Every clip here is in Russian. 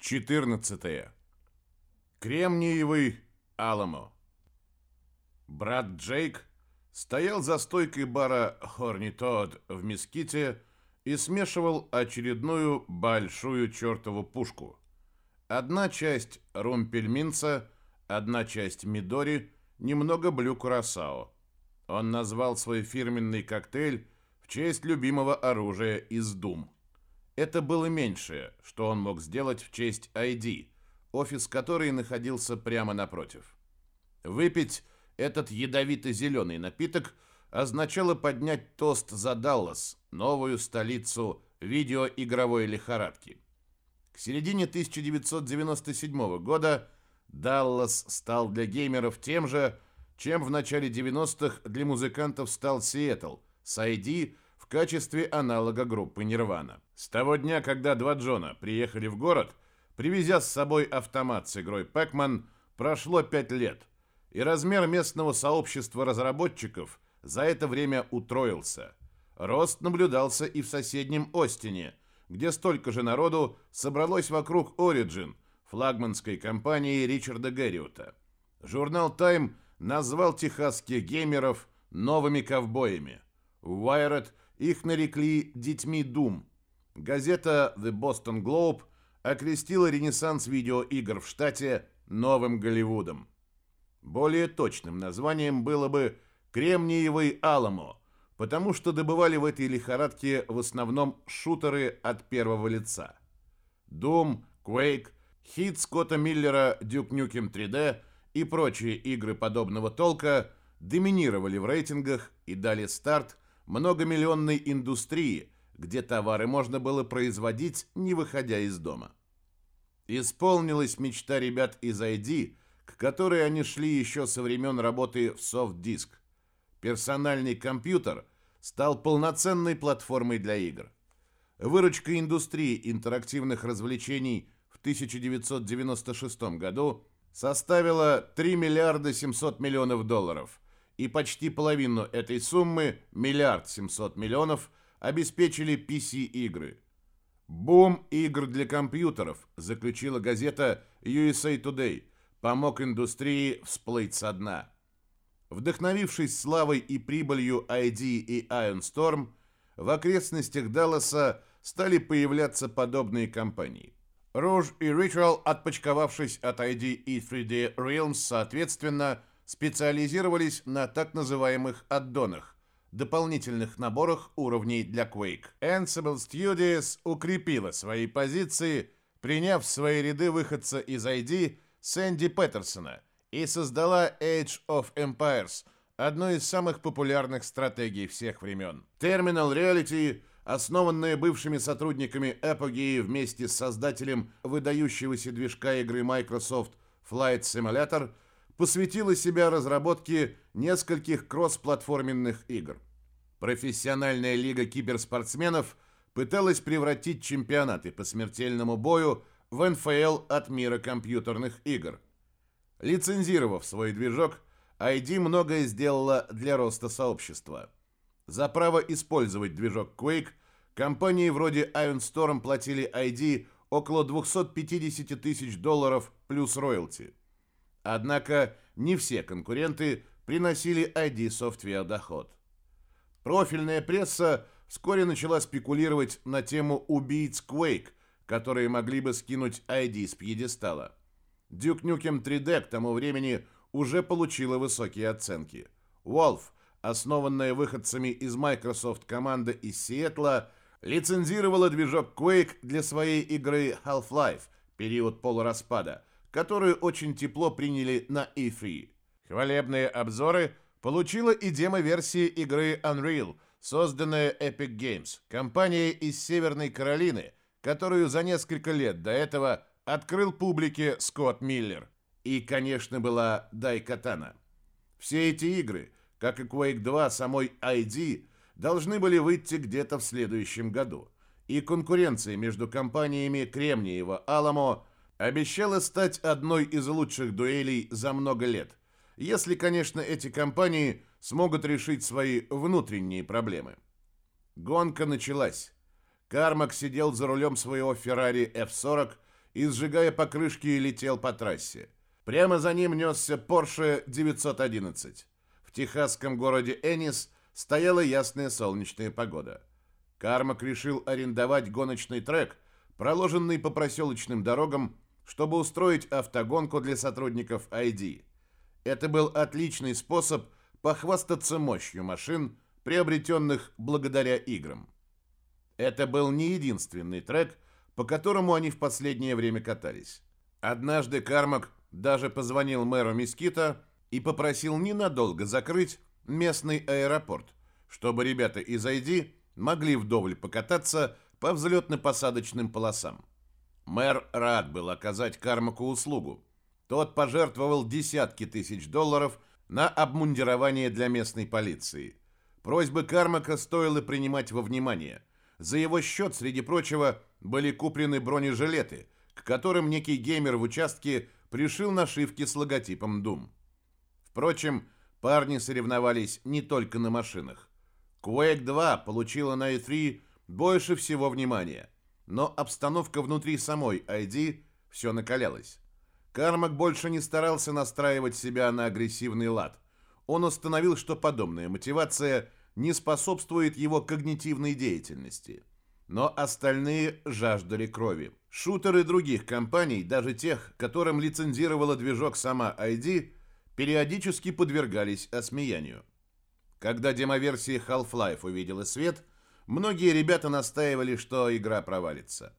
14. Кремниевый Аламо. Брат Джейк стоял за стойкой бара Хорни Тодд в Меските и смешивал очередную большую чертову пушку. Одна часть румпельминца, одна часть мидори, немного блю курасао. Он назвал свой фирменный коктейль в честь любимого оружия из Дум. Это было меньшее, что он мог сделать в честь ID, офис которой находился прямо напротив. Выпить этот ядовито-зеленый напиток означало поднять тост за Даллас, новую столицу видеоигровой лихорадки. К середине 1997 года Даллас стал для геймеров тем же, чем в начале 90-х для музыкантов стал Сиэтл с ID качестве аналога группы Нирвана. С того дня, когда два Джона приехали в город, привезя с собой автомат с игрой Pac-Man, прошло пять лет, и размер местного сообщества разработчиков за это время утроился. Рост наблюдался и в соседнем Остине, где столько же народу собралось вокруг Origin, флагманской компании Ричарда Гэриота. Журнал Time назвал техасских геймеров новыми ковбоями. Wired их нарекли «детьми Doom», Газета The Boston Globe окрестила ренессанс видеоигр в штате новым Голливудом. Более точным названием было бы «Кремниевый Аламо», потому что добывали в этой лихорадке в основном шутеры от первого лица. Doom, Quake, хит Скотта Миллера Duke Nukem 3D и прочие игры подобного толка доминировали в рейтингах и дали старт многомиллионной индустрии – где товары можно было производить, не выходя из дома. Исполнилась мечта ребят из ID, к которой они шли еще со времен работы в Soft Персональный компьютер стал полноценной платформой для игр. Выручка индустрии интерактивных развлечений в 1996 году составила 3 миллиарда 700 миллионов долларов, и почти половину этой суммы, миллиард 700 миллионов, обеспечили PC-игры. Бум игр для компьютеров, заключила газета USA Today, помог индустрии всплыть со дна. Вдохновившись славой и прибылью ID и Iron Storm, в окрестностях Далласа стали появляться подобные компании. Rouge и Ritual, отпочковавшись от ID и 3D Realms, соответственно, специализировались на так называемых аддонах, дополнительных наборах уровней для Quake. Ansible Studios укрепила свои позиции, приняв в свои ряды выходца из ID Сэнди Петерсона и создала Age of Empires, одну из самых популярных стратегий всех времен. Terminal Reality, основанная бывшими сотрудниками Apogee вместе с создателем выдающегося движка игры Microsoft Flight Simulator – посвятила себя разработке нескольких кроссплатформенных игр. Профессиональная лига киберспортсменов пыталась превратить чемпионаты по смертельному бою в НФЛ от мира компьютерных игр. Лицензировав свой движок, ID многое сделала для роста сообщества. За право использовать движок Quake компании вроде Iron Storm платили ID около 250 тысяч долларов плюс роялти. Однако не все конкуренты приносили ID Software доход. Профильная пресса вскоре начала спекулировать на тему убийц Quake, которые могли бы скинуть ID с пьедестала. Duke Nukem 3D к тому времени уже получила высокие оценки. Wolf, основанная выходцами из Microsoft команда из Сиэтла, лицензировала движок Quake для своей игры Half-Life, период полураспада – которую очень тепло приняли на E3. Хвалебные обзоры получила и демо-версия игры Unreal, созданная Epic Games, компания из Северной Каролины, которую за несколько лет до этого открыл публике Скотт Миллер. И, конечно, была Дайкатана. Все эти игры, как и Quake 2 самой ID, должны были выйти где-то в следующем году. И конкуренция между компаниями Кремниева, Аламо обещала стать одной из лучших дуэлей за много лет, если, конечно, эти компании смогут решить свои внутренние проблемы. Гонка началась. Кармак сидел за рулем своего Ferrari F40 и, сжигая покрышки, летел по трассе. Прямо за ним несся Porsche 911. В техасском городе Энис стояла ясная солнечная погода. Кармак решил арендовать гоночный трек, проложенный по проселочным дорогам, чтобы устроить автогонку для сотрудников ID. Это был отличный способ похвастаться мощью машин, приобретенных благодаря играм. Это был не единственный трек, по которому они в последнее время катались. Однажды Кармак даже позвонил мэру Мискита и попросил ненадолго закрыть местный аэропорт, чтобы ребята из ID могли вдоволь покататься по взлетно-посадочным полосам. Мэр рад был оказать Кармаку услугу. Тот пожертвовал десятки тысяч долларов на обмундирование для местной полиции. Просьбы Кармака стоило принимать во внимание. За его счет, среди прочего, были куплены бронежилеты, к которым некий геймер в участке пришил нашивки с логотипом Doom. Впрочем, парни соревновались не только на машинах. Quake 2 получила на E3 больше всего внимания, но обстановка внутри самой ID все накалялась. Кармак больше не старался настраивать себя на агрессивный лад. Он установил, что подобная мотивация не способствует его когнитивной деятельности. Но остальные жаждали крови. Шутеры других компаний, даже тех, которым лицензировала движок сама ID, периодически подвергались осмеянию. Когда демоверсия Half-Life увидела свет, многие ребята настаивали, что игра провалится.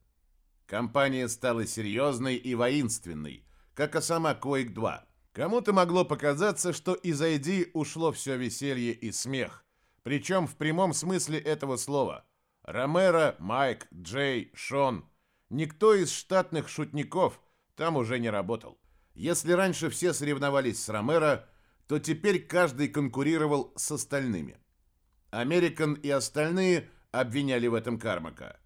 Компания стала серьезной и воинственной, как и сама Quake 2. Кому-то могло показаться, что из ID ушло все веселье и смех, причем в прямом смысле этого слова. Ромеро, Майк, Джей, Шон. Никто из штатных шутников там уже не работал. Если раньше все соревновались с Ромеро, то теперь каждый конкурировал с остальными. Американ и остальные обвиняли в этом Кармака.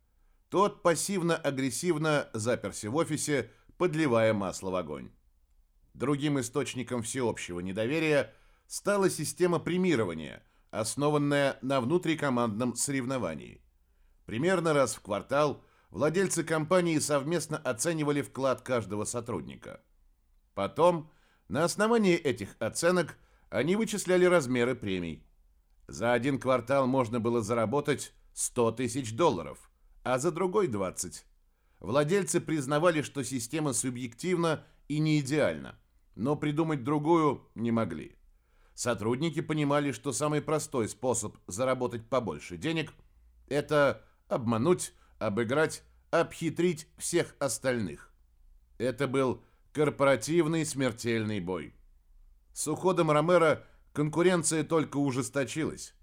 Тот пассивно-агрессивно заперся в офисе, подливая масло в огонь. Другим источником всеобщего недоверия стала система премирования, основанная на внутрикомандном соревновании. Примерно раз в квартал владельцы компании совместно оценивали вклад каждого сотрудника. Потом на основании этих оценок они вычисляли размеры премий. За один квартал можно было заработать 100 тысяч долларов, а за другой 20. Владельцы признавали, что система субъективна и не идеальна, но придумать другую не могли. Сотрудники понимали, что самый простой способ заработать побольше денег – это обмануть, обыграть, обхитрить всех остальных. Это был Корпоративный смертельный бой. С уходом Ромера конкуренция только ужесточилась.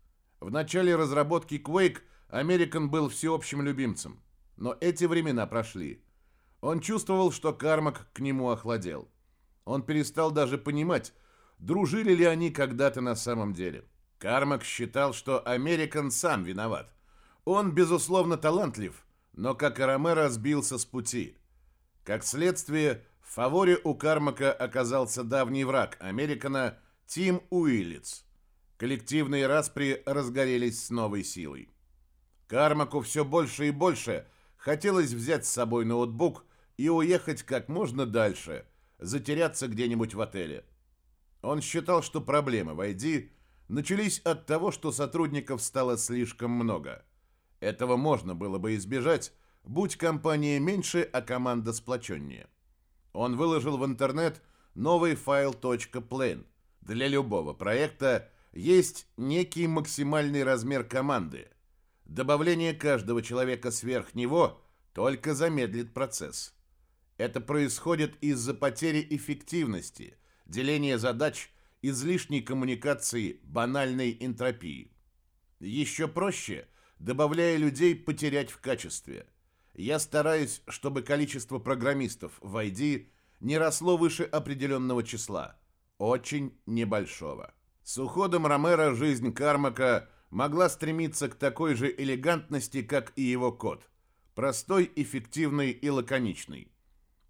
В начале разработки Quake American был всеобщим любимцем, но эти времена прошли. Он чувствовал, что Кармак к нему охладел. Он перестал даже понимать, дружили ли они когда-то на самом деле. Кармак считал, что Американ сам виноват. Он, безусловно, талантлив, но, как и Ромеро, сбился с пути. Как следствие, в фаворе у Кармака оказался давний враг Американа Тим Уиллиц. Коллективные распри разгорелись с новой силой. Кармаку все больше и больше хотелось взять с собой ноутбук и уехать как можно дальше, затеряться где-нибудь в отеле. Он считал, что проблемы в ID начались от того, что сотрудников стало слишком много. Этого можно было бы избежать, будь компания меньше, а команда сплоченнее. Он выложил в интернет новый файл .plan. Для любого проекта есть некий максимальный размер команды. Добавление каждого человека сверх него только замедлит процесс. Это происходит из-за потери эффективности, деления задач, излишней коммуникации, банальной энтропии. Еще проще, добавляя людей, потерять в качестве – я стараюсь, чтобы количество программистов в ID не росло выше определенного числа. Очень небольшого. С уходом Ромера жизнь Кармака могла стремиться к такой же элегантности, как и его код. Простой, эффективный и лаконичный.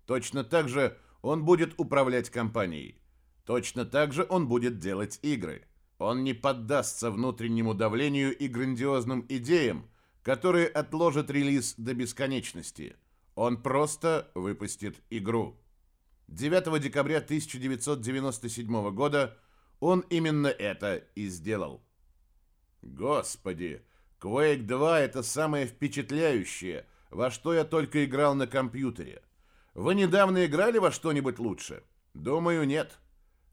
Точно так же он будет управлять компанией. Точно так же он будет делать игры. Он не поддастся внутреннему давлению и грандиозным идеям, которые отложат релиз до бесконечности. Он просто выпустит игру. 9 декабря 1997 года он именно это и сделал. Господи, Quake 2 это самое впечатляющее, во что я только играл на компьютере. Вы недавно играли во что-нибудь лучше? Думаю, нет.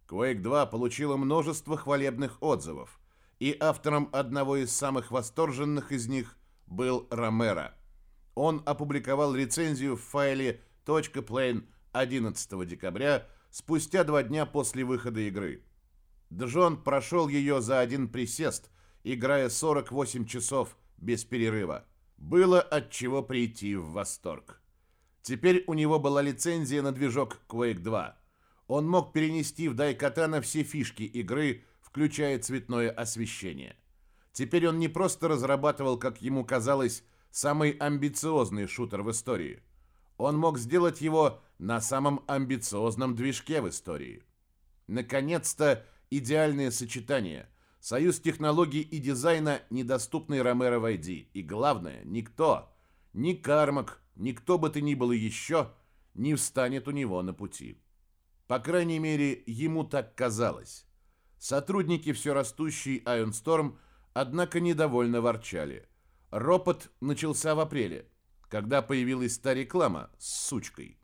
Quake 2 получила множество хвалебных отзывов, и автором одного из самых восторженных из них был Ромеро. Он опубликовал рецензию в файле .plane 11 декабря, спустя два дня после выхода игры. Джон прошел ее за один присест, играя 48 часов без перерыва. Было от чего прийти в восторг. Теперь у него была лицензия на движок Quake 2. Он мог перенести в Дайкатана все фишки игры, включая цветное освещение. Теперь он не просто разрабатывал, как ему казалось, самый амбициозный шутер в истории. Он мог сделать его на самом амбициозном движке в истории. Наконец-то идеальное сочетание. Союз технологий и дизайна, недоступный Ромеро в ID. И главное, никто, ни Кармак, никто бы ты ни был еще, не встанет у него на пути. По крайней мере, ему так казалось. Сотрудники все растущей Iron Storm, однако, недовольно ворчали. Ропот начался в апреле, когда появилась та реклама с сучкой.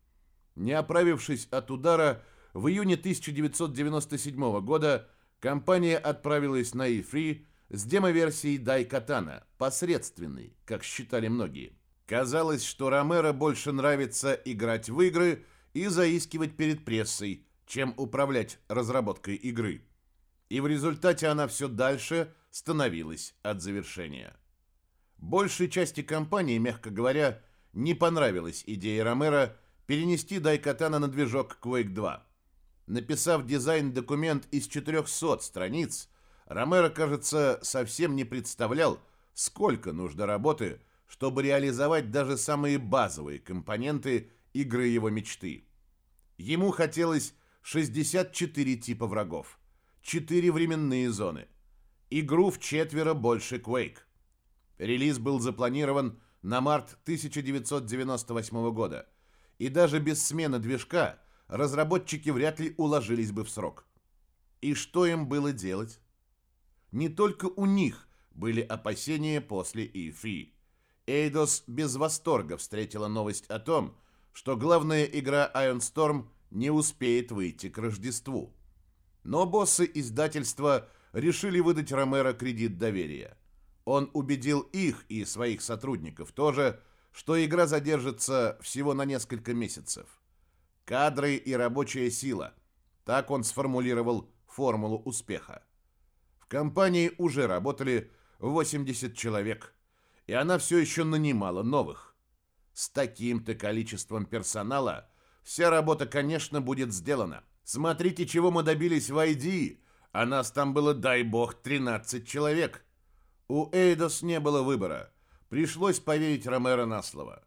Не оправившись от удара, в июне 1997 года компания отправилась на E3 с демо-версией Дайкатана, посредственной, как считали многие. Казалось, что Ромеро больше нравится играть в игры и заискивать перед прессой, чем управлять разработкой игры. И в результате она все дальше становилась от завершения. Большей части компании, мягко говоря, не понравилась идея Ромеро перенести Дайкатана на движок Quake 2. Написав дизайн-документ из 400 страниц, Ромеро, кажется, совсем не представлял, сколько нужно работы, чтобы реализовать даже самые базовые компоненты игры его мечты. Ему хотелось 64 типа врагов, 4 временные зоны, игру в четверо больше Quake, Релиз был запланирован на март 1998 года, и даже без смены движка разработчики вряд ли уложились бы в срок. И что им было делать? Не только у них были опасения после E3. Eidos без восторга встретила новость о том, что главная игра Iron Storm не успеет выйти к Рождеству. Но боссы издательства решили выдать Ромеро кредит доверия – он убедил их и своих сотрудников тоже, что игра задержится всего на несколько месяцев. Кадры и рабочая сила. Так он сформулировал формулу успеха. В компании уже работали 80 человек, и она все еще нанимала новых. С таким-то количеством персонала вся работа, конечно, будет сделана. Смотрите, чего мы добились в ID, а нас там было, дай бог, 13 человек. У Эйдос не было выбора. Пришлось поверить Ромеро на слово.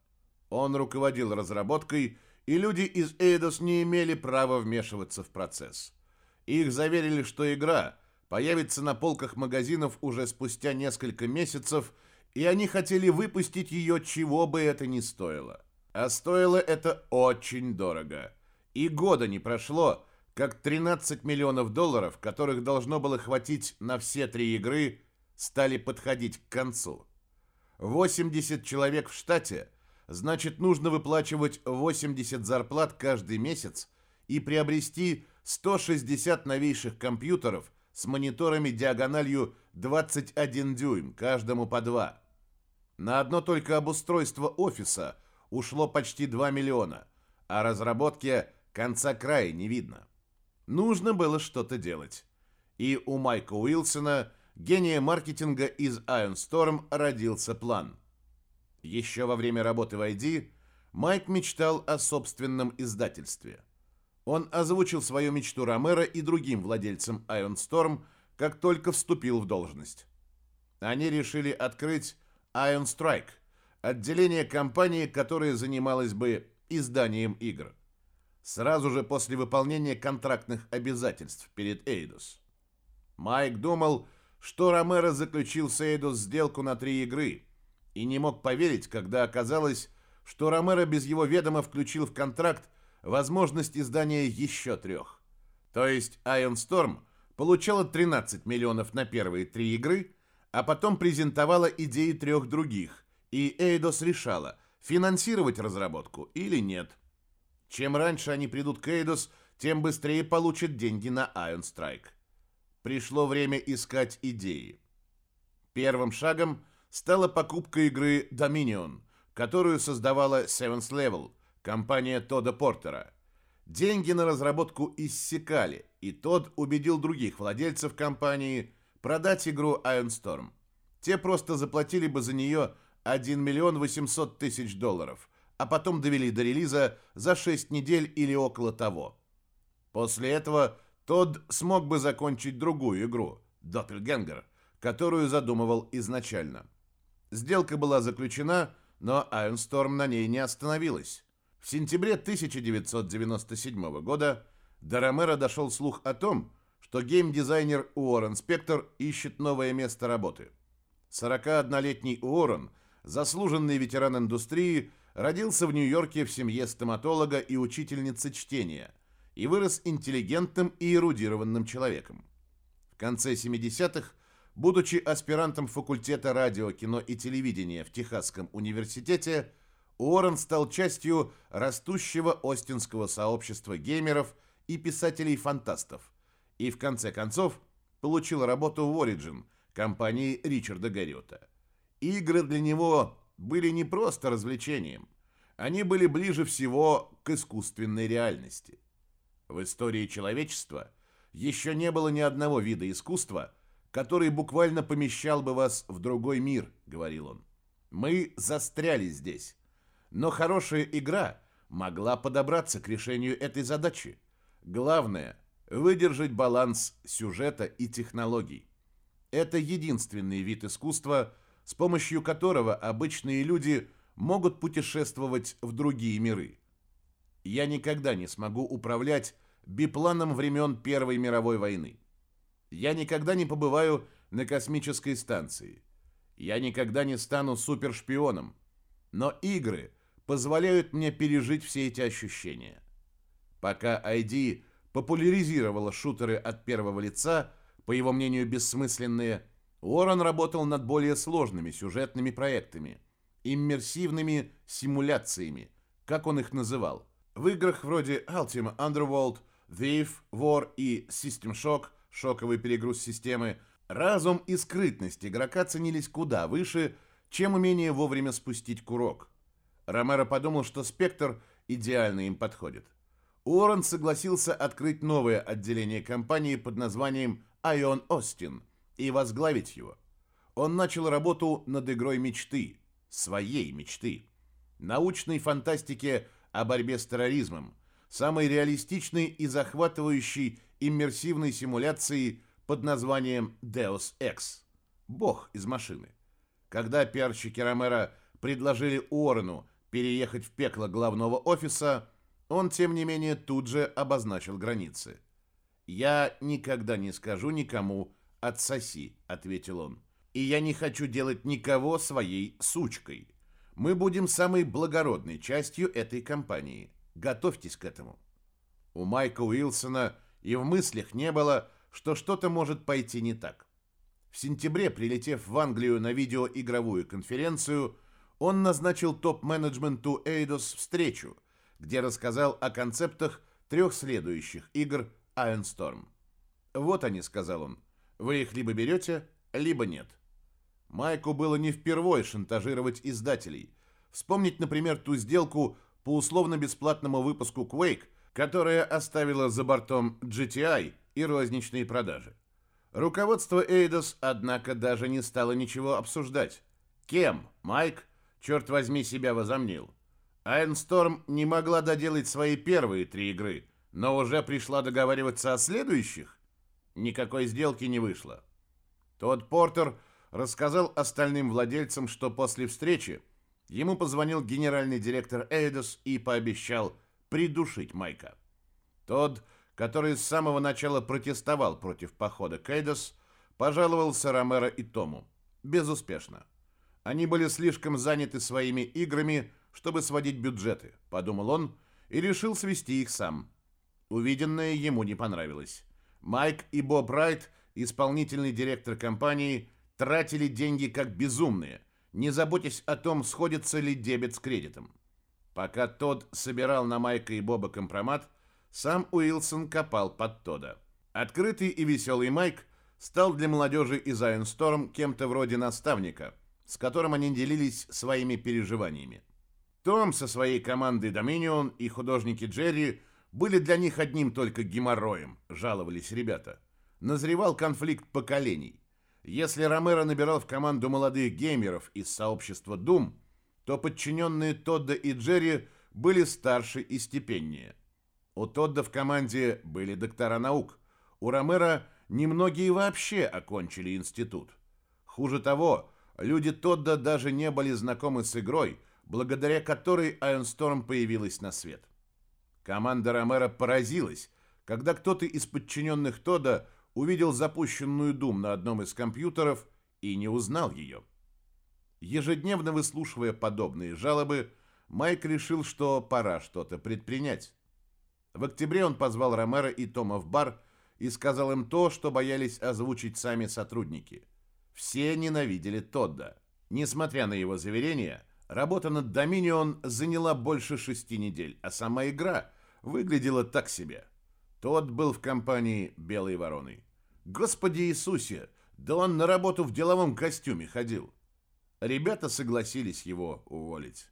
Он руководил разработкой, и люди из Эйдос не имели права вмешиваться в процесс. Их заверили, что игра появится на полках магазинов уже спустя несколько месяцев, и они хотели выпустить ее, чего бы это ни стоило. А стоило это очень дорого. И года не прошло, как 13 миллионов долларов, которых должно было хватить на все три игры, стали подходить к концу. 80 человек в штате, значит, нужно выплачивать 80 зарплат каждый месяц и приобрести 160 новейших компьютеров с мониторами диагональю 21 дюйм, каждому по два. На одно только обустройство офиса ушло почти 2 миллиона, а разработке конца края не видно. Нужно было что-то делать. И у Майка Уилсона гения маркетинга из Iron Storm родился план. Еще во время работы в ID Майк мечтал о собственном издательстве. Он озвучил свою мечту Ромеро и другим владельцам Iron Storm, как только вступил в должность. Они решили открыть Iron Strike, отделение компании, которое занималось бы изданием игр. Сразу же после выполнения контрактных обязательств перед Eidos. Майк думал, что Ромеро заключил с Эйдос сделку на три игры и не мог поверить, когда оказалось, что Ромеро без его ведома включил в контракт возможность издания еще трех. То есть Iron Storm получала 13 миллионов на первые три игры, а потом презентовала идеи трех других, и Eidos решала, финансировать разработку или нет. Чем раньше они придут к Eidos, тем быстрее получат деньги на Iron Strike. Пришло время искать идеи. Первым шагом стала покупка игры Dominion, которую создавала Seventh Level, компания Тода Портера. Деньги на разработку иссякали, и тот убедил других владельцев компании продать игру Iron Storm. Те просто заплатили бы за нее 1 миллион 800 тысяч долларов, а потом довели до релиза за 6 недель или около того. После этого Тодд смог бы закончить другую игру, Doppelganger, которую задумывал изначально. Сделка была заключена, но Storm на ней не остановилась. В сентябре 1997 года до Ромеро дошел слух о том, что геймдизайнер Уоррен Спектор ищет новое место работы. 41-летний Уоррен, заслуженный ветеран индустрии, родился в Нью-Йорке в семье стоматолога и учительницы чтения и вырос интеллигентным и эрудированным человеком. В конце 70-х, будучи аспирантом факультета радио, кино и телевидения в Техасском университете, Уоррен стал частью растущего остинского сообщества геймеров и писателей-фантастов и в конце концов получил работу в Origin, компании Ричарда Гарриота. Игры для него были не просто развлечением, они были ближе всего к искусственной реальности. В истории человечества еще не было ни одного вида искусства, который буквально помещал бы вас в другой мир, говорил он. Мы застряли здесь. Но хорошая игра могла подобраться к решению этой задачи. Главное – выдержать баланс сюжета и технологий. Это единственный вид искусства, с помощью которого обычные люди могут путешествовать в другие миры. Я никогда не смогу управлять бипланом времен Первой мировой войны. Я никогда не побываю на космической станции. Я никогда не стану супершпионом. Но игры – позволяют мне пережить все эти ощущения. Пока ID популяризировала шутеры от первого лица, по его мнению бессмысленные, Уоррен работал над более сложными сюжетными проектами, иммерсивными симуляциями, как он их называл. В играх вроде Ultima Underworld, Thief, War и System Shock, шоковый перегруз системы, разум и скрытность игрока ценились куда выше, чем умение вовремя спустить курок. Ромеро подумал, что «Спектр» идеально им подходит. Уоррен согласился открыть новое отделение компании под названием «Айон Остин» и возглавить его. Он начал работу над игрой мечты, своей мечты, научной фантастике о борьбе с терроризмом, самой реалистичной и захватывающей иммерсивной симуляции под названием Deus Ex – «Бог из машины». Когда пиарщики Ромеро предложили Уоррену переехать в пекло главного офиса, он, тем не менее, тут же обозначил границы. «Я никогда не скажу никому «отсоси», — ответил он. «И я не хочу делать никого своей сучкой. Мы будем самой благородной частью этой компании. Готовьтесь к этому». У Майка Уилсона и в мыслях не было, что что-то может пойти не так. В сентябре, прилетев в Англию на видеоигровую конференцию, он назначил топ-менеджменту Eidos встречу, где рассказал о концептах трех следующих игр Iron Storm. «Вот они», — сказал он, — «вы их либо берете, либо нет». Майку было не впервой шантажировать издателей. Вспомнить, например, ту сделку по условно-бесплатному выпуску Quake, которая оставила за бортом GTI и розничные продажи. Руководство Eidos, однако, даже не стало ничего обсуждать. Кем Майк черт возьми, себя возомнил. Айнсторм не могла доделать свои первые три игры, но уже пришла договариваться о следующих. Никакой сделки не вышло. Тодд Портер рассказал остальным владельцам, что после встречи ему позвонил генеральный директор Эйдос и пообещал придушить Майка. Тодд, который с самого начала протестовал против похода к Эйдос, пожаловался Ромеро и Тому. Безуспешно. Они были слишком заняты своими играми, чтобы сводить бюджеты, подумал он и решил свести их сам. Увиденное ему не понравилось. Майк и Боб Райт, исполнительный директор компании, тратили деньги как безумные, не заботясь о том, сходится ли дебет с кредитом. Пока Тодд собирал на Майка и Боба компромат, сам Уилсон копал под Тода. Открытый и веселый Майк стал для молодежи из Айнсторм кем-то вроде наставника, с которым они делились своими переживаниями. Том со своей командой Dominion и художники Джерри были для них одним только геморроем, жаловались ребята. Назревал конфликт поколений. Если Ромеро набирал в команду молодых геймеров из сообщества Doom, то подчиненные Тодда и Джерри были старше и степеннее. У Тодда в команде были доктора наук. У Ромеро немногие вообще окончили институт. Хуже того, люди Тодда даже не были знакомы с игрой, благодаря которой Iron появилась на свет. Команда Ромеро поразилась, когда кто-то из подчиненных Тодда увидел запущенную Дум на одном из компьютеров и не узнал ее. Ежедневно выслушивая подобные жалобы, Майк решил, что пора что-то предпринять. В октябре он позвал Ромеро и Тома в бар и сказал им то, что боялись озвучить сами сотрудники. Все ненавидели Тодда. Несмотря на его заверения, работа над Доминион заняла больше шести недель, а сама игра выглядела так себе. Тодд был в компании «Белой вороны». Господи Иисусе, да он на работу в деловом костюме ходил. Ребята согласились его уволить.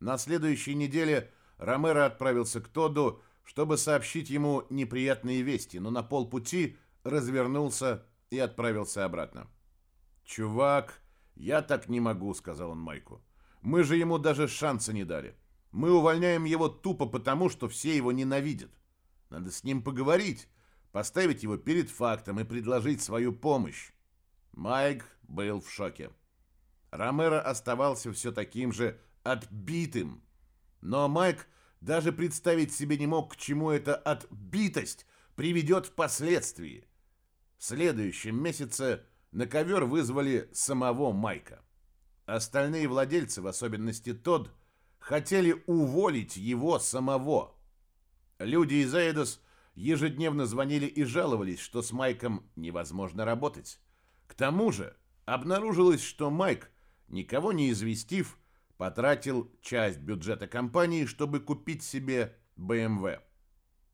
На следующей неделе Ромеро отправился к Тодду чтобы сообщить ему неприятные вести, но на полпути развернулся и отправился обратно. «Чувак, я так не могу», — сказал он Майку. «Мы же ему даже шанса не дали. Мы увольняем его тупо потому, что все его ненавидят. Надо с ним поговорить, поставить его перед фактом и предложить свою помощь». Майк был в шоке. Ромеро оставался все таким же отбитым. Но Майк даже представить себе не мог, к чему эта отбитость приведет впоследствии. В следующем месяце на ковер вызвали самого Майка. Остальные владельцы, в особенности Тодд, хотели уволить его самого. Люди из Эйдос ежедневно звонили и жаловались, что с Майком невозможно работать. К тому же обнаружилось, что Майк, никого не известив, потратил часть бюджета компании, чтобы купить себе BMW.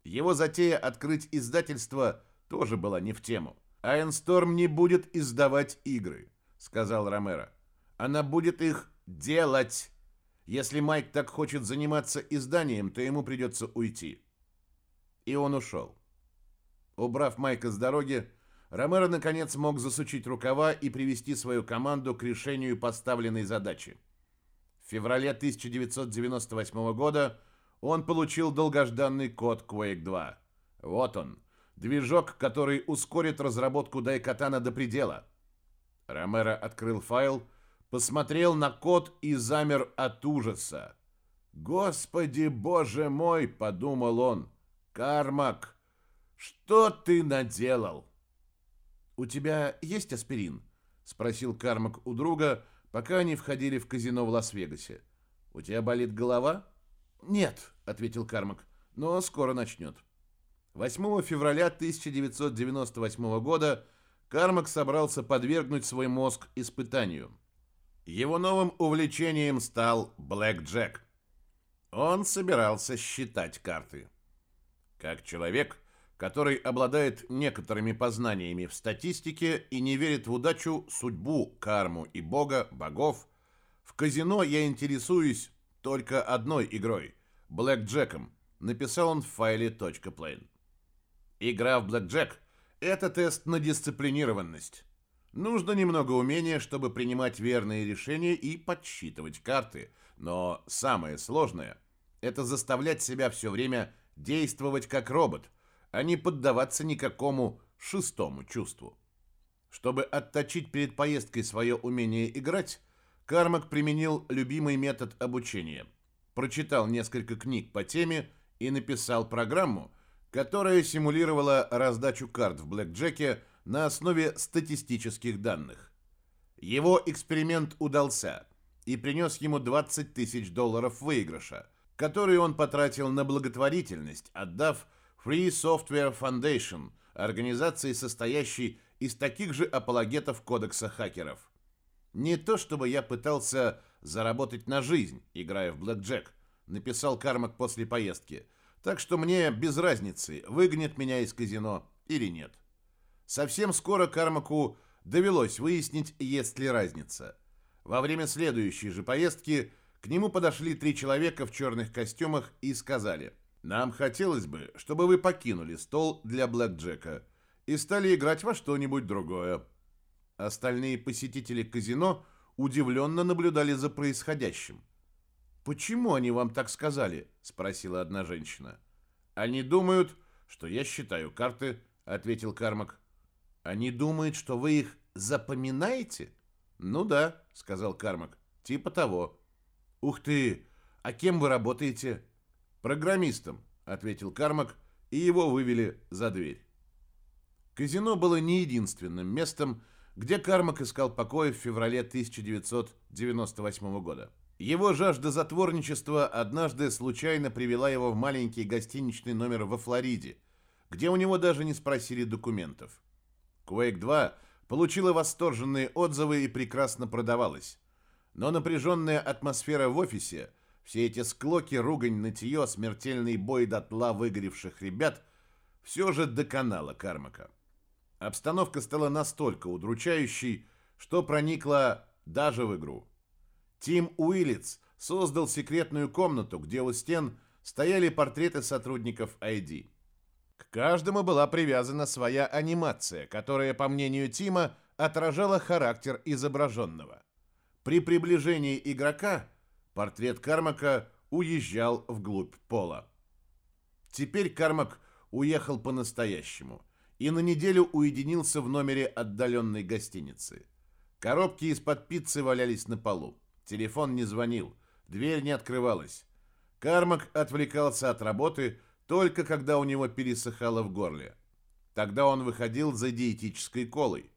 Его затея открыть издательство тоже была не в тему. «Айнсторм не будет издавать игры», — сказал Ромеро. «Она будет их делать. Если Майк так хочет заниматься изданием, то ему придется уйти». И он ушел. Убрав Майка с дороги, Ромеро наконец мог засучить рукава и привести свою команду к решению поставленной задачи феврале 1998 года он получил долгожданный код Quake 2. Вот он, движок, который ускорит разработку Дайкатана до предела. Ромеро открыл файл, посмотрел на код и замер от ужаса. «Господи, боже мой!» — подумал он. «Кармак, что ты наделал?» «У тебя есть аспирин?» — спросил Кармак у друга, пока они входили в казино в Лас-Вегасе. «У тебя болит голова?» «Нет», — ответил Кармак, — «но скоро начнет». 8 февраля 1998 года Кармак собрался подвергнуть свой мозг испытанию. Его новым увлечением стал Блэк Джек. Он собирался считать карты. Как человек, который обладает некоторыми познаниями в статистике и не верит в удачу, судьбу, карму и бога, богов, в казино я интересуюсь только одной игрой – блэкджеком, написал он в файле .plane. Игра в блэкджек – это тест на дисциплинированность. Нужно немного умения, чтобы принимать верные решения и подсчитывать карты, но самое сложное – это заставлять себя все время действовать как робот – а не поддаваться никакому шестому чувству. Чтобы отточить перед поездкой свое умение играть, Кармак применил любимый метод обучения. Прочитал несколько книг по теме и написал программу, которая симулировала раздачу карт в блэкджеке на основе статистических данных. Его эксперимент удался. и принес ему 20 тысяч долларов выигрыша, которые он потратил на благотворительность, отдав Free Software Foundation, организации, состоящей из таких же апологетов кодекса хакеров. Не то чтобы я пытался заработать на жизнь, играя в блэкджек, написал Кармак после поездки, так что мне без разницы, выгонят меня из казино или нет. Совсем скоро Кармаку довелось выяснить, есть ли разница. Во время следующей же поездки к нему подошли три человека в черных костюмах и сказали, «Нам хотелось бы, чтобы вы покинули стол для блэкджека и стали играть во что-нибудь другое». Остальные посетители казино удивленно наблюдали за происходящим. «Почему они вам так сказали?» – спросила одна женщина. «Они думают, что я считаю карты», – ответил Кармак. «Они думают, что вы их запоминаете?» «Ну да», — сказал Кармак. «Типа того». «Ух ты! А кем вы работаете?» «Программистом», — ответил Кармак, и его вывели за дверь. Казино было не единственным местом, где Кармак искал покоя в феврале 1998 года. Его жажда затворничества однажды случайно привела его в маленький гостиничный номер во Флориде, где у него даже не спросили документов. Quake 2 получила восторженные отзывы и прекрасно продавалась. Но напряженная атмосфера в офисе, все эти склоки, ругань, нытье, смертельный бой дотла выгоревших ребят все же доконала Кармака. Обстановка стала настолько удручающей, что проникла даже в игру. Тим Уиллиц создал секретную комнату, где у стен стояли портреты сотрудников ID. К каждому была привязана своя анимация, которая, по мнению Тима, отражала характер изображенного. При приближении игрока портрет Кармака уезжал вглубь пола. Теперь Кармак уехал по-настоящему и на неделю уединился в номере отдаленной гостиницы. Коробки из-под пиццы валялись на полу. Телефон не звонил, дверь не открывалась. Кармак отвлекался от работы, только когда у него пересыхало в горле. Тогда он выходил за диетической колой.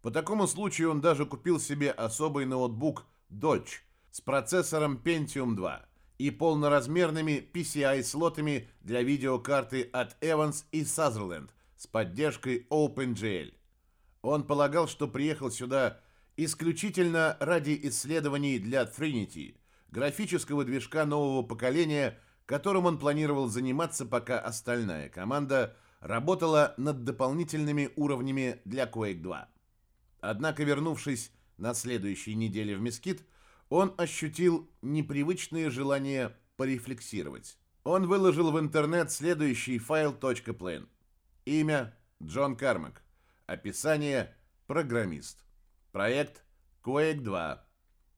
По такому случаю он даже купил себе особый ноутбук Dodge с процессором Pentium 2 и полноразмерными PCI-слотами для видеокарты от Evans и Sutherland с поддержкой OpenGL. Он полагал, что приехал сюда исключительно ради исследований для Trinity, графического движка нового поколения – которым он планировал заниматься, пока остальная команда работала над дополнительными уровнями для Quake 2. Однако, вернувшись на следующей неделе в Мескит, он ощутил непривычное желание порефлексировать. Он выложил в интернет следующий файл .plan. Имя – Джон Кармак. Описание – программист. Проект – Quake 2.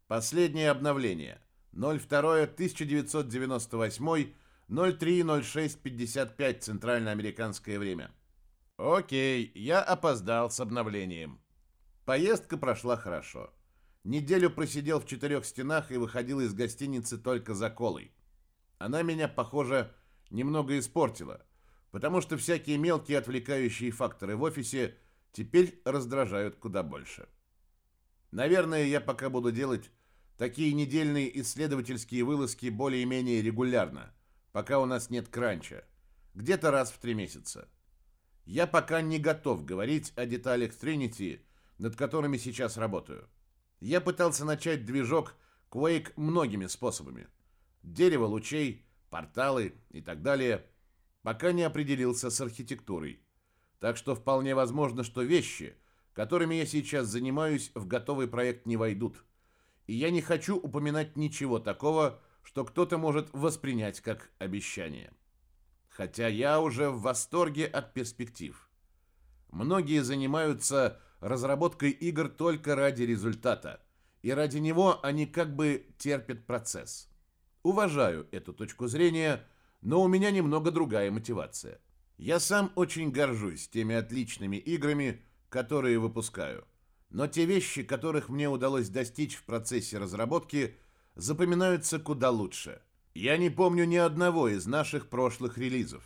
Последнее обновление. 02-1998, 03-06-55 центральноамериканское время. Окей, я опоздал с обновлением. Поездка прошла хорошо. Неделю просидел в четырех стенах и выходил из гостиницы только за колой. Она меня, похоже, немного испортила, потому что всякие мелкие отвлекающие факторы в офисе теперь раздражают куда больше. Наверное, я пока буду делать Такие недельные исследовательские вылазки более-менее регулярно, пока у нас нет кранча. Где-то раз в три месяца. Я пока не готов говорить о деталях Trinity, над которыми сейчас работаю. Я пытался начать движок Quake многими способами. Дерево лучей, порталы и так далее, пока не определился с архитектурой. Так что вполне возможно, что вещи, которыми я сейчас занимаюсь, в готовый проект не войдут и я не хочу упоминать ничего такого, что кто-то может воспринять как обещание. Хотя я уже в восторге от перспектив. Многие занимаются разработкой игр только ради результата, и ради него они как бы терпят процесс. Уважаю эту точку зрения, но у меня немного другая мотивация. Я сам очень горжусь теми отличными играми, которые выпускаю. Но те вещи, которых мне удалось достичь в процессе разработки, запоминаются куда лучше. Я не помню ни одного из наших прошлых релизов,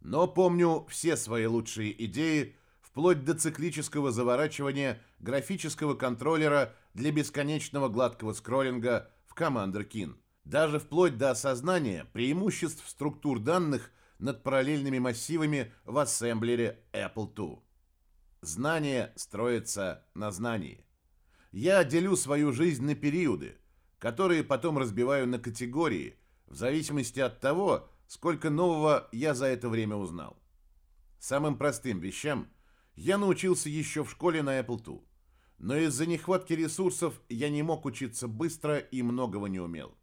но помню все свои лучшие идеи вплоть до циклического заворачивания графического контроллера для бесконечного гладкого скроллинга в Commander Keen. Даже вплоть до осознания преимуществ структур данных над параллельными массивами в ассемблере Apple II. Знание строится на знании. Я делю свою жизнь на периоды, которые потом разбиваю на категории, в зависимости от того, сколько нового я за это время узнал. Самым простым вещам я научился еще в школе на Apple II, но из-за нехватки ресурсов я не мог учиться быстро и многого не умел.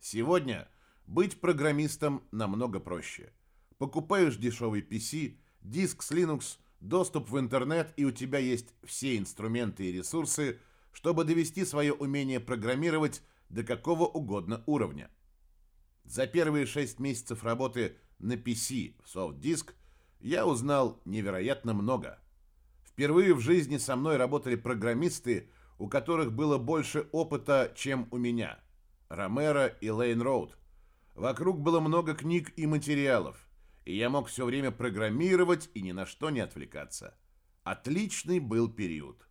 Сегодня быть программистом намного проще. Покупаешь дешевый PC, диск с Linux, доступ в интернет, и у тебя есть все инструменты и ресурсы, чтобы довести свое умение программировать до какого угодно уровня. За первые 6 месяцев работы на PC в софт-диск я узнал невероятно много. Впервые в жизни со мной работали программисты, у которых было больше опыта, чем у меня. Ромеро и Лейн Роуд. Вокруг было много книг и материалов, и я мог все время программировать и ни на что не отвлекаться. Отличный был период.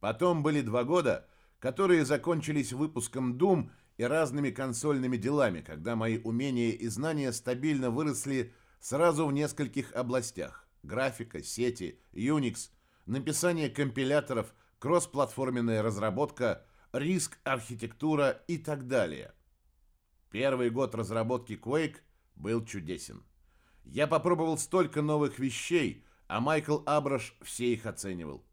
Потом были два года, которые закончились выпуском Doom и разными консольными делами, когда мои умения и знания стабильно выросли сразу в нескольких областях – графика, сети, Unix, написание компиляторов, кроссплатформенная разработка, риск, архитектура и так далее. Первый год разработки Quake был чудесен. Я попробовал столько новых вещей, а Майкл Абраш все их оценивал.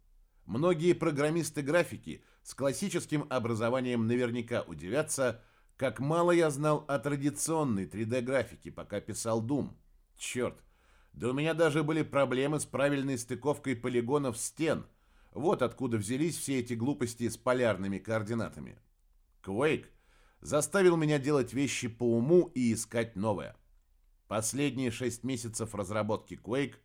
Многие программисты графики с классическим образованием наверняка удивятся, как мало я знал о традиционной 3D-графике, пока писал Doom. Черт, да у меня даже были проблемы с правильной стыковкой полигонов стен. Вот откуда взялись все эти глупости с полярными координатами. Quake заставил меня делать вещи по уму и искать новое. Последние шесть месяцев разработки Quake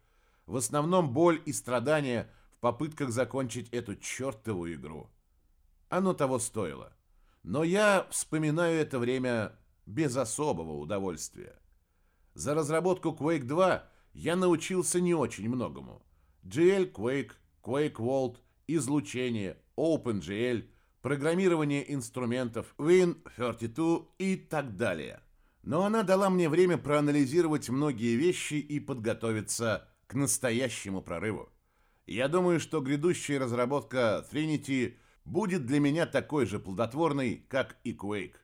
в основном боль и страдания в попытках закончить эту чертову игру. Оно того стоило. Но я вспоминаю это время без особого удовольствия. За разработку Quake 2 я научился не очень многому. GL Quake, Quake Vault, излучение, OpenGL, программирование инструментов, Win32 и так далее. Но она дала мне время проанализировать многие вещи и подготовиться к настоящему прорыву. Я думаю, что грядущая разработка Trinity будет для меня такой же плодотворной, как и Quake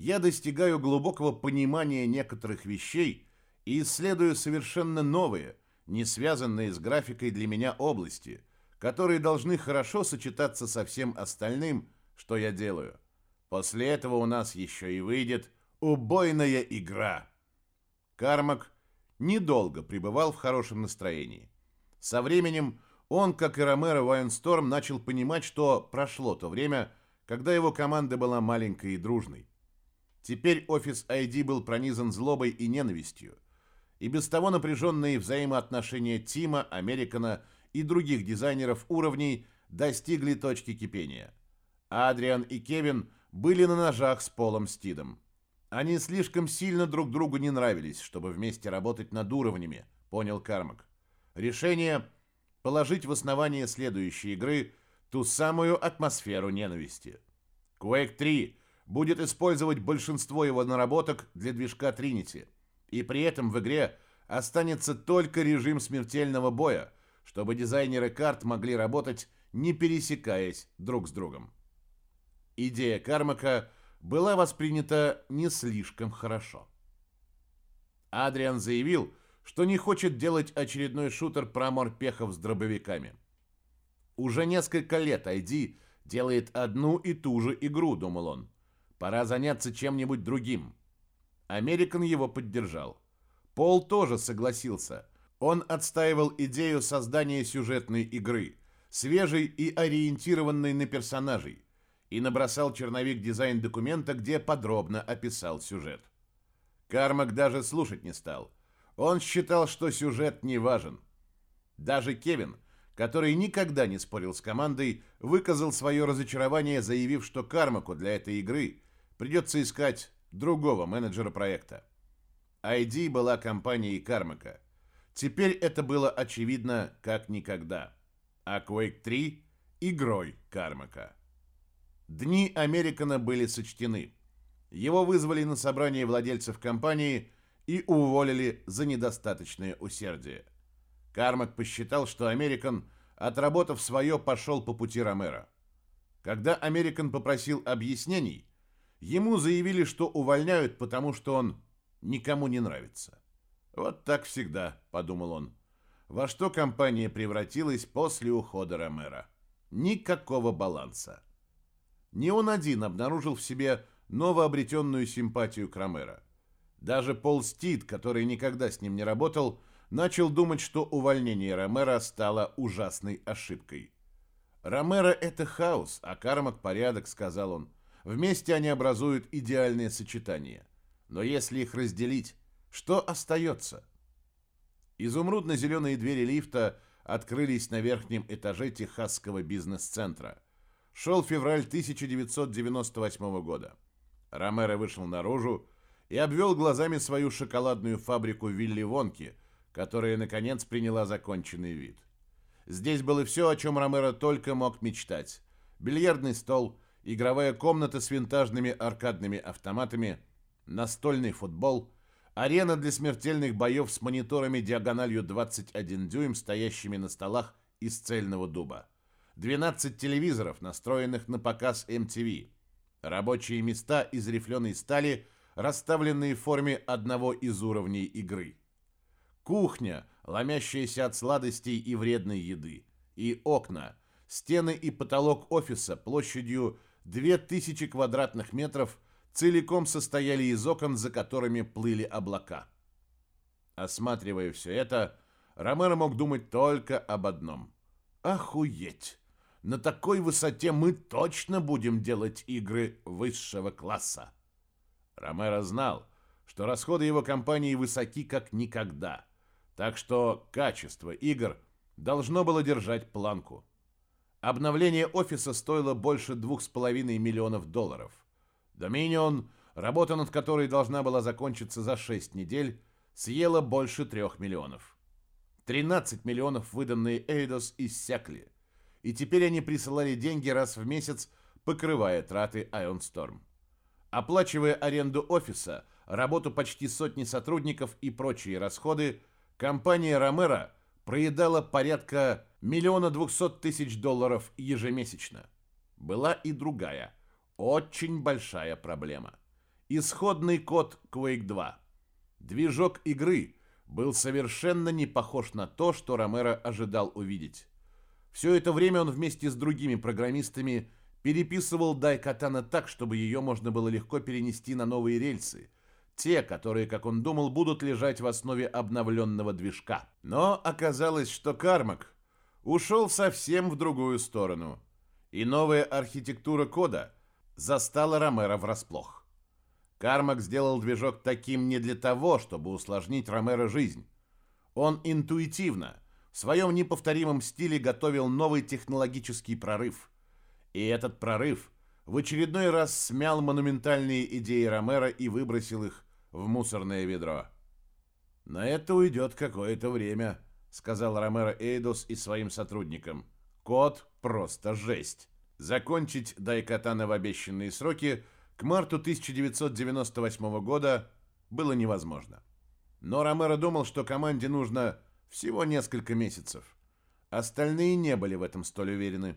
я достигаю глубокого понимания некоторых вещей и исследую совершенно новые, не связанные с графикой для меня области, которые должны хорошо сочетаться со всем остальным, что я делаю. После этого у нас еще и выйдет убойная игра. Кармак недолго пребывал в хорошем настроении. Со временем он, как и Ромеро Вайнсторм, начал понимать, что прошло то время, когда его команда была маленькой и дружной. Теперь офис ID был пронизан злобой и ненавистью. И без того напряженные взаимоотношения Тима, Американа и других дизайнеров уровней достигли точки кипения. Адриан и Кевин были на ножах с Полом Стидом. Они слишком сильно друг другу не нравились, чтобы вместе работать над уровнями, понял Кармак. Решение – положить в основание следующей игры ту самую атмосферу ненависти. Quake 3 будет использовать большинство его наработок для движка Trinity, и при этом в игре останется только режим смертельного боя, чтобы дизайнеры карт могли работать, не пересекаясь друг с другом. Идея Кармака была воспринята не слишком хорошо. Адриан заявил, что не хочет делать очередной шутер про морпехов с дробовиками. Уже несколько лет ID делает одну и ту же игру, думал он. Пора заняться чем-нибудь другим. Американ его поддержал. Пол тоже согласился. Он отстаивал идею создания сюжетной игры, свежей и ориентированной на персонажей, и набросал черновик дизайн-документа, где подробно описал сюжет. Кармак даже слушать не стал. Он считал, что сюжет не важен. Даже Кевин, который никогда не спорил с командой, выказал свое разочарование, заявив, что Кармаку для этой игры Придется искать другого менеджера проекта. ID была компанией Кармака. Теперь это было очевидно как никогда. А Quake 3 — игрой Кармака. Дни Американа были сочтены. Его вызвали на собрание владельцев компании и уволили за недостаточное усердие. Кармак посчитал, что Американ, отработав свое, пошел по пути Ромера. Когда Американ попросил объяснений, ему заявили, что увольняют, потому что он никому не нравится. «Вот так всегда», — подумал он. Во что компания превратилась после ухода Ромера? Никакого баланса. Не он один обнаружил в себе новообретенную симпатию к Ромеро. Даже Пол Стит, который никогда с ним не работал, начал думать, что увольнение Ромеро стало ужасной ошибкой. «Ромеро — это хаос, а Кармак — порядок», — сказал он. «Вместе они образуют идеальное сочетание. Но если их разделить, что остается?» Изумрудно-зеленые двери лифта открылись на верхнем этаже Техасского бизнес-центра. Шел февраль 1998 года. Ромеро вышел наружу и обвел глазами свою шоколадную фабрику Вилли Вонки, которая, наконец, приняла законченный вид. Здесь было все, о чем Ромеро только мог мечтать. Бильярдный стол, игровая комната с винтажными аркадными автоматами, настольный футбол, арена для смертельных боев с мониторами диагональю 21 дюйм, стоящими на столах из цельного дуба. 12 телевизоров, настроенных на показ MTV. Рабочие места из рифленой стали, расставленные в форме одного из уровней игры. Кухня, ломящаяся от сладостей и вредной еды. И окна, стены и потолок офиса площадью 2000 квадратных метров целиком состояли из окон, за которыми плыли облака. Осматривая все это, Ромеро мог думать только об одном. «Охуеть! На такой высоте мы точно будем делать игры высшего класса!» Ромеро знал, что расходы его компании высоки как никогда – так что качество игр должно было держать планку. Обновление офиса стоило больше 2,5 миллионов долларов. Dominion, работа над которой должна была закончиться за 6 недель, съела больше 3 миллионов. 13 миллионов, выданные Eidos, иссякли, и теперь они присылали деньги раз в месяц, покрывая траты Ion Storm. Оплачивая аренду офиса, работу почти сотни сотрудников и прочие расходы, Компания Ромеро проедала порядка миллиона двухсот тысяч долларов ежемесячно. Была и другая, очень большая проблема. Исходный код Quake 2. Движок игры был совершенно не похож на то, что Ромеро ожидал увидеть. Все это время он вместе с другими программистами переписывал Дайкатана так, чтобы ее можно было легко перенести на новые рельсы – те, которые, как он думал, будут лежать в основе обновленного движка. Но оказалось, что Кармак ушел совсем в другую сторону, и новая архитектура кода застала Ромеро врасплох. Кармак сделал движок таким не для того, чтобы усложнить Ромеро жизнь. Он интуитивно, в своем неповторимом стиле готовил новый технологический прорыв. И этот прорыв в очередной раз смял монументальные идеи Ромеро и выбросил их в мусорное ведро. «На это уйдет какое-то время», — сказал Ромеро Эйдос и своим сотрудникам. «Код просто жесть». Закончить Дайкатана в обещанные сроки к марту 1998 года было невозможно. Но Ромеро думал, что команде нужно всего несколько месяцев. Остальные не были в этом столь уверены.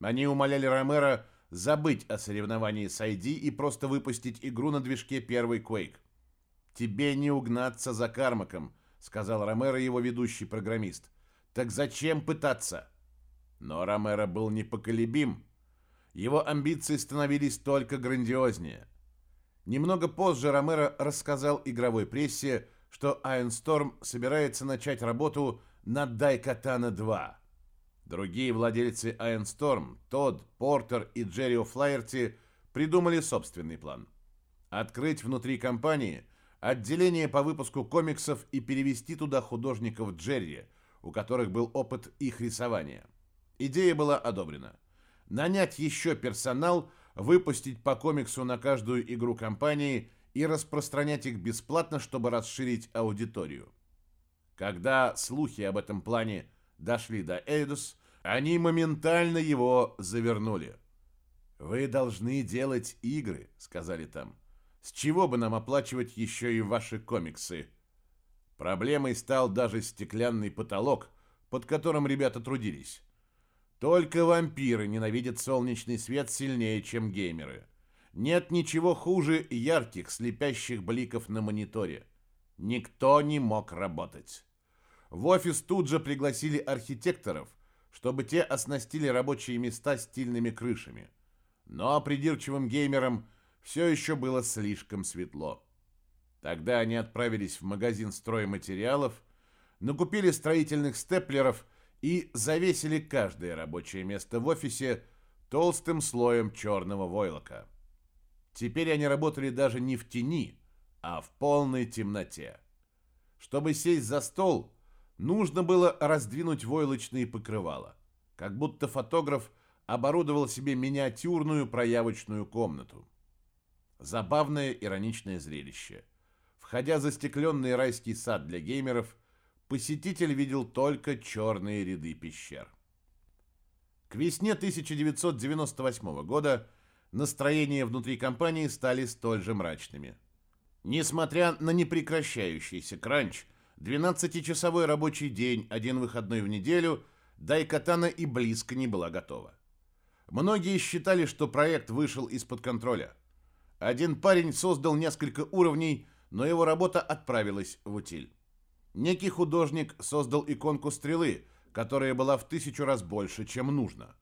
Они умоляли Ромеро забыть о соревновании с ID и просто выпустить игру на движке первый Quake. «Тебе не угнаться за Кармаком», — сказал Ромеро, его ведущий программист. «Так зачем пытаться?» Но Ромеро был непоколебим. Его амбиции становились только грандиознее. Немного позже Ромеро рассказал игровой прессе, что Storm собирается начать работу над Дайкатана 2. Другие владельцы Storm, Тодд, Портер и Джерри О'Флайерти, придумали собственный план. Открыть внутри компании – отделение по выпуску комиксов и перевести туда художников Джерри, у которых был опыт их рисования. Идея была одобрена. Нанять еще персонал, выпустить по комиксу на каждую игру компании и распространять их бесплатно, чтобы расширить аудиторию. Когда слухи об этом плане дошли до Эйдус, они моментально его завернули. «Вы должны делать игры», — сказали там. «С чего бы нам оплачивать еще и ваши комиксы?» Проблемой стал даже стеклянный потолок, под которым ребята трудились. Только вампиры ненавидят солнечный свет сильнее, чем геймеры. Нет ничего хуже ярких слепящих бликов на мониторе. Никто не мог работать. В офис тут же пригласили архитекторов, чтобы те оснастили рабочие места стильными крышами. Но придирчивым геймерам все еще было слишком светло. Тогда они отправились в магазин стройматериалов, накупили строительных степлеров и завесили каждое рабочее место в офисе толстым слоем черного войлока. Теперь они работали даже не в тени, а в полной темноте. Чтобы сесть за стол, нужно было раздвинуть войлочные покрывала, как будто фотограф оборудовал себе миниатюрную проявочную комнату. Забавное ироничное зрелище. Входя за стекленный райский сад для геймеров, посетитель видел только черные ряды пещер. К весне 1998 года настроения внутри компании стали столь же мрачными. Несмотря на непрекращающийся кранч, 12-часовой рабочий день, один выходной в неделю, Дайкатана и близко не была готова. Многие считали, что проект вышел из-под контроля. Один парень создал несколько уровней, но его работа отправилась в утиль. Некий художник создал иконку стрелы, которая была в тысячу раз больше, чем нужно.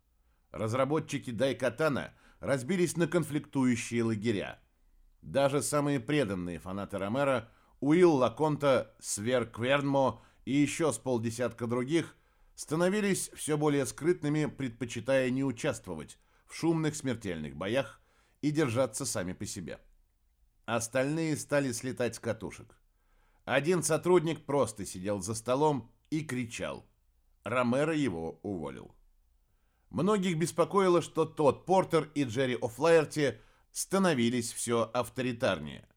Разработчики Дайкатана разбились на конфликтующие лагеря. Даже самые преданные фанаты Ромера, Уилл Лаконта, Свер Квернмо и еще с полдесятка других, становились все более скрытными, предпочитая не участвовать в шумных смертельных боях и держаться сами по себе. Остальные стали слетать с катушек. Один сотрудник просто сидел за столом и кричал. Ромеро его уволил. Многих беспокоило, что тот Портер и Джерри О'Флаерти становились все авторитарнее.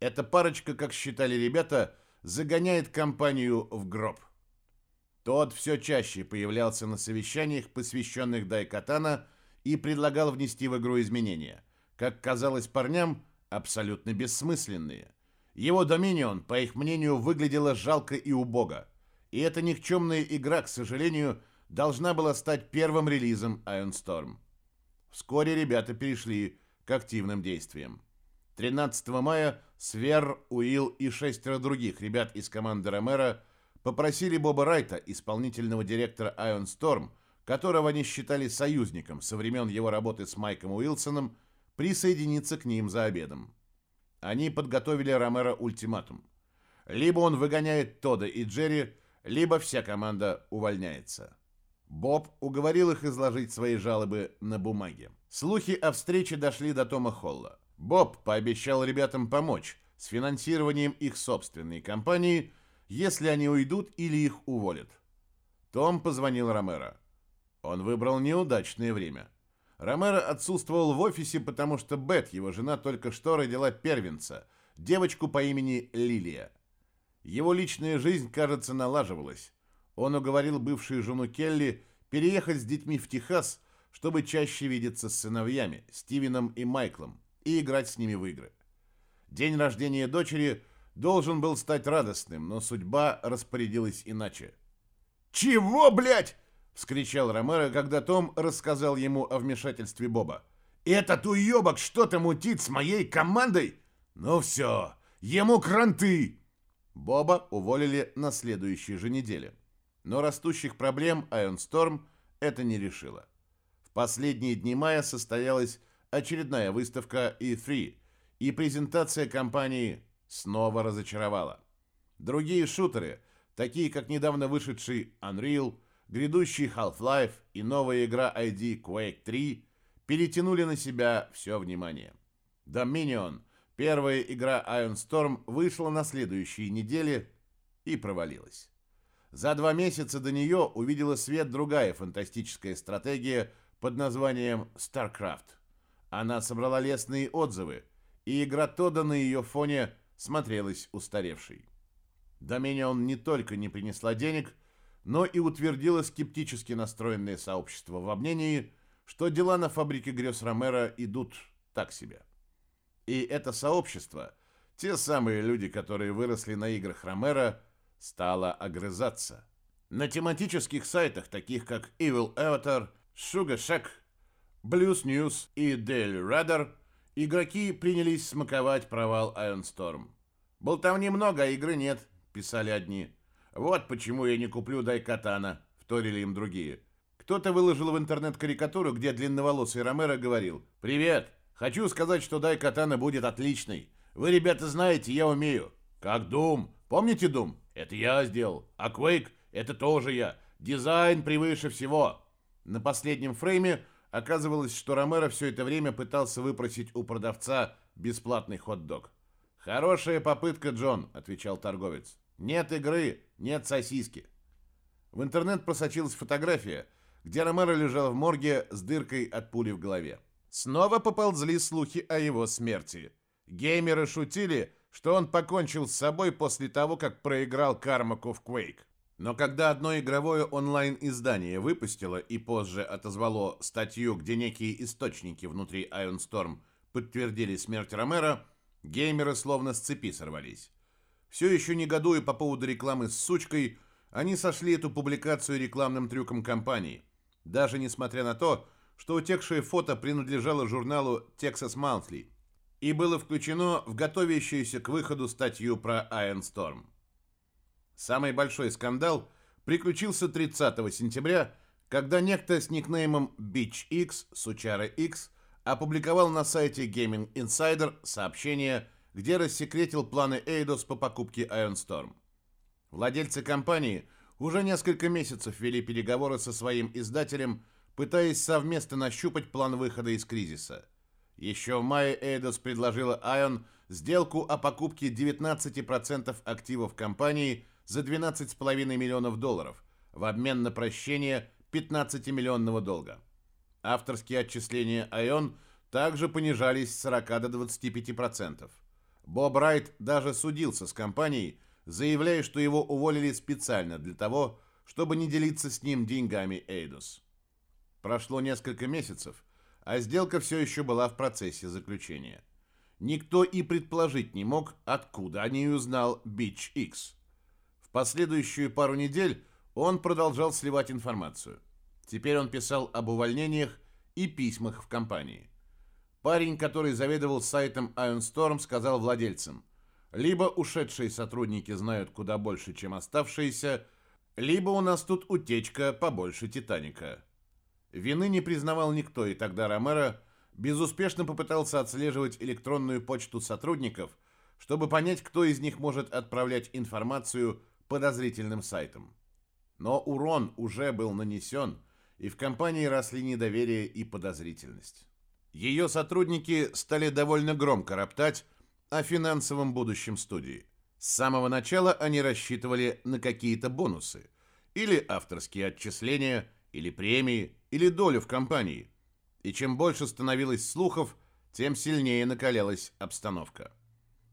Эта парочка, как считали ребята, загоняет компанию в гроб. Тот все чаще появлялся на совещаниях, посвященных Дайкатана, и предлагал внести в игру изменения. Как казалось парням, абсолютно бессмысленные. Его Доминион, по их мнению, выглядела жалко и убого. И эта никчемная игра, к сожалению, должна была стать первым релизом Iron Storm. Вскоре ребята перешли к активным действиям. 13 мая Свер, Уилл и шестеро других ребят из команды Ромера попросили Боба Райта, исполнительного директора Iron Storm, которого они считали союзником со времен его работы с Майком Уилсоном, присоединиться к ним за обедом. Они подготовили Ромеро ультиматум. Либо он выгоняет Тода и Джерри, либо вся команда увольняется. Боб уговорил их изложить свои жалобы на бумаге. Слухи о встрече дошли до Тома Холла. Боб пообещал ребятам помочь с финансированием их собственной компании, если они уйдут или их уволят. Том позвонил Ромеро. Он выбрал неудачное время. Ромеро отсутствовал в офисе, потому что Бет, его жена, только что родила первенца, девочку по имени Лилия. Его личная жизнь, кажется, налаживалась. Он уговорил бывшую жену Келли переехать с детьми в Техас, чтобы чаще видеться с сыновьями, Стивеном и Майклом, и играть с ними в игры. День рождения дочери должен был стать радостным, но судьба распорядилась иначе. «Чего, блядь?» — вскричал Ромеро, когда Том рассказал ему о вмешательстве Боба. «Этот уебок что-то мутит с моей командой? Ну все, ему кранты!» Боба уволили на следующей же неделе. Но растущих проблем Iron Storm это не решило. В последние дни мая состоялась очередная выставка E3, и презентация компании снова разочаровала. Другие шутеры, такие как недавно вышедший Unreal, грядущий Half-Life и новая игра ID Quake 3 перетянули на себя все внимание. Dominion, первая игра Iron Storm, вышла на следующей неделе и провалилась. За два месяца до нее увидела свет другая фантастическая стратегия под названием StarCraft. Она собрала лестные отзывы, и игра Тода на ее фоне смотрелась устаревшей. Доминион не только не принесла денег, но и утвердила скептически настроенное сообщество во мнении, что дела на фабрике грез Ромеро идут так себе. И это сообщество, те самые люди, которые выросли на играх Ромеро, стало огрызаться. На тематических сайтах, таких как Evil Avatar, Sugar Shack, Blues News и Daily Radar, игроки принялись смаковать провал Iron Storm. «Болтовни много, а игры нет», — писали одни. «Вот почему я не куплю Дайкатана», — вторили им другие. Кто-то выложил в интернет карикатуру, где длинноволосый Ромеро говорил «Привет, хочу сказать, что Дайкатана будет отличный. Вы, ребята, знаете, я умею. Как Дум. Помните Дум? Это я сделал. А Quake — это тоже я. Дизайн превыше всего». На последнем фрейме оказывалось, что Ромеро все это время пытался выпросить у продавца бесплатный хот-дог. «Хорошая попытка, Джон», — отвечал торговец. Нет игры, нет сосиски. В интернет просочилась фотография, где Ромеро лежал в морге с дыркой от пули в голове. Снова поползли слухи о его смерти. Геймеры шутили, что он покончил с собой после того, как проиграл Кармаку в Quake. Но когда одно игровое онлайн-издание выпустило и позже отозвало статью, где некие источники внутри Iron Storm подтвердили смерть Ромеро, геймеры словно с цепи сорвались. Все еще негодуя по поводу рекламы с сучкой, они сошли эту публикацию рекламным трюком компании, даже несмотря на то, что утекшее фото принадлежало журналу Texas Monthly и было включено в готовящуюся к выходу статью про Iron Storm. Самый большой скандал приключился 30 сентября, когда некто с никнеймом Beach X, Сучара X, опубликовал на сайте Gaming Insider сообщение где рассекретил планы Эйдос по покупке Storm. Владельцы компании уже несколько месяцев вели переговоры со своим издателем, пытаясь совместно нащупать план выхода из кризиса. Еще в мае Эйдос предложила Ion сделку о покупке 19% активов компании за 12,5 миллионов долларов в обмен на прощение 15-миллионного долга. Авторские отчисления Ion также понижались с 40 до 25%. Боб Райт даже судился с компанией, заявляя, что его уволили специально для того, чтобы не делиться с ним деньгами Эйдус. Прошло несколько месяцев, а сделка все еще была в процессе заключения. Никто и предположить не мог, откуда о ней узнал Бич X. В последующую пару недель он продолжал сливать информацию. Теперь он писал об увольнениях и письмах в компании. Парень, который заведовал сайтом Iron Storm, сказал владельцам, либо ушедшие сотрудники знают куда больше, чем оставшиеся, либо у нас тут утечка побольше Титаника. Вины не признавал никто, и тогда Ромеро безуспешно попытался отслеживать электронную почту сотрудников, чтобы понять, кто из них может отправлять информацию подозрительным сайтам. Но урон уже был нанесен, и в компании росли недоверие и подозрительность. Ее сотрудники стали довольно громко роптать о финансовом будущем студии. С самого начала они рассчитывали на какие-то бонусы, или авторские отчисления, или премии, или долю в компании. И чем больше становилось слухов, тем сильнее накалялась обстановка.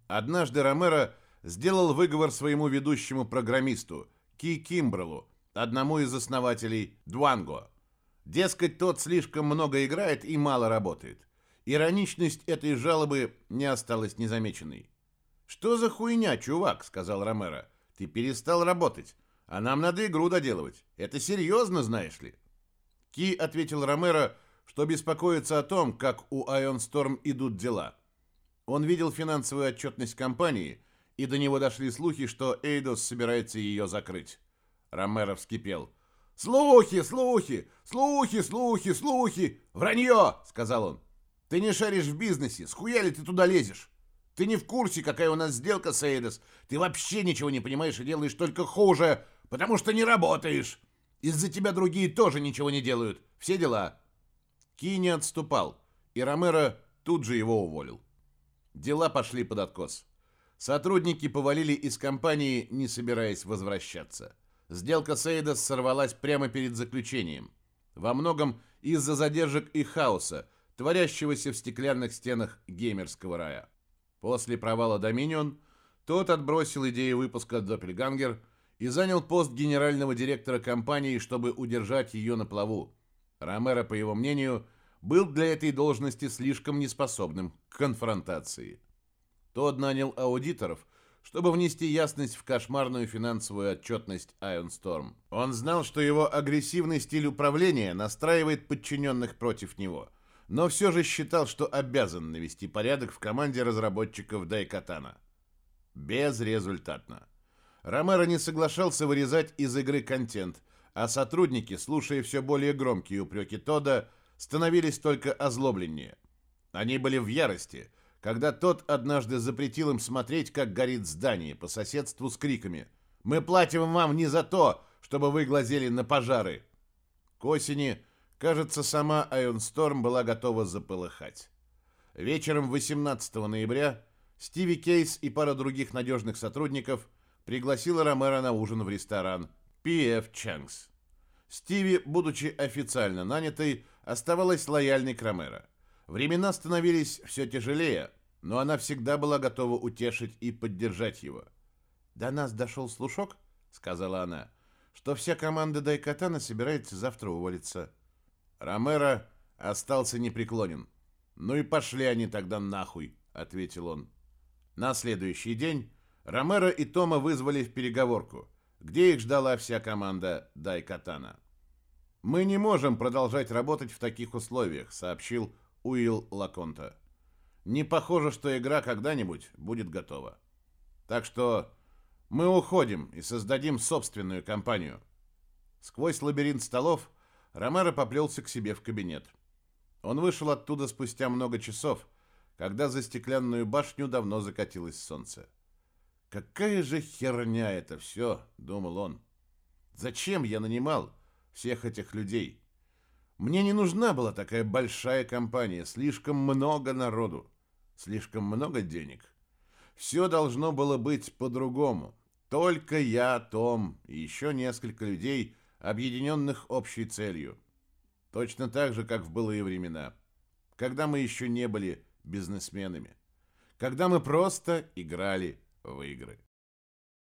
Однажды Ромеро сделал выговор своему ведущему программисту Ки Кимбрелу, одному из основателей Дуанго – Дескать, тот слишком много играет и мало работает. Ироничность этой жалобы не осталась незамеченной. «Что за хуйня, чувак?» — сказал Ромеро. «Ты перестал работать, а нам надо игру доделывать. Это серьезно, знаешь ли?» Ки ответил Ромеро, что беспокоится о том, как у Ion Storm идут дела. Он видел финансовую отчетность компании, и до него дошли слухи, что Эйдос собирается ее закрыть. Ромеро вскипел. «Слухи, слухи, слухи, слухи, слухи! Вранье!» — сказал он. «Ты не шаришь в бизнесе, с хуя ли ты туда лезешь? Ты не в курсе, какая у нас сделка с Эйдос. Ты вообще ничего не понимаешь и делаешь только хуже, потому что не работаешь. Из-за тебя другие тоже ничего не делают. Все дела». Ки отступал, и Ромеро тут же его уволил. Дела пошли под откос. Сотрудники повалили из компании, не собираясь возвращаться. Сделка Сейдас сорвалась прямо перед заключением. Во многом из-за задержек и хаоса, творящегося в стеклянных стенах геймерского рая. После провала Доминион Тот отбросил идею выпуска «Доппельгангер» и занял пост генерального директора компании, чтобы удержать ее на плаву. Ромеро, по его мнению, был для этой должности слишком неспособным к конфронтации. Тот нанял аудиторов, чтобы внести ясность в кошмарную финансовую отчетность Iron Storm. Он знал, что его агрессивный стиль управления настраивает подчиненных против него, но все же считал, что обязан навести порядок в команде разработчиков Дайкатана. Безрезультатно. Ромеро не соглашался вырезать из игры контент, а сотрудники, слушая все более громкие упреки Тода, становились только озлобленнее. Они были в ярости, когда тот однажды запретил им смотреть, как горит здание по соседству с криками «Мы платим вам не за то, чтобы вы глазели на пожары!» К осени, кажется, сама Айонсторм была готова заполыхать. Вечером 18 ноября Стиви Кейс и пара других надежных сотрудников пригласила Ромеро на ужин в ресторан P.F. Чангс. Стиви, будучи официально нанятой, оставалась лояльной к Ромеро. Времена становились все тяжелее, но она всегда была готова утешить и поддержать его. «До нас дошел слушок», — сказала она, — «что вся команда Дайкатана собирается завтра уволиться». Ромеро остался непреклонен. «Ну и пошли они тогда нахуй», — ответил он. На следующий день Ромеро и Тома вызвали в переговорку, где их ждала вся команда Дайкатана. «Мы не можем продолжать работать в таких условиях», — сообщил Уилл Лаконта. Не похоже, что игра когда-нибудь будет готова. Так что мы уходим и создадим собственную компанию. Сквозь лабиринт столов Ромеро поплелся к себе в кабинет. Он вышел оттуда спустя много часов, когда за стеклянную башню давно закатилось солнце. «Какая же херня это все!» — думал он. «Зачем я нанимал всех этих людей?» Мне не нужна была такая большая компания, слишком много народу, слишком много денег. Все должно было быть по-другому. Только я, Том и еще несколько людей, объединенных общей целью. Точно так же, как в былые времена, когда мы еще не были бизнесменами, когда мы просто играли в игры.